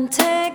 and take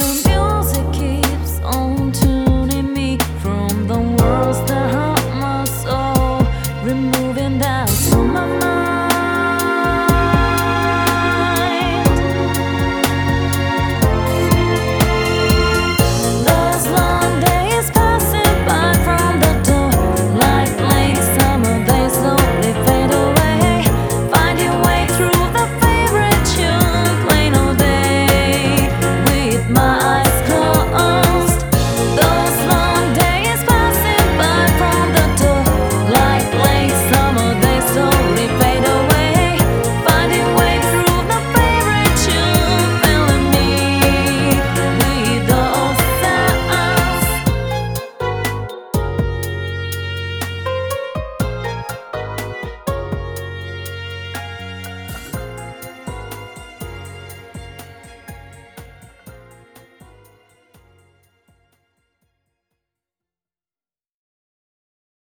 still beautiful.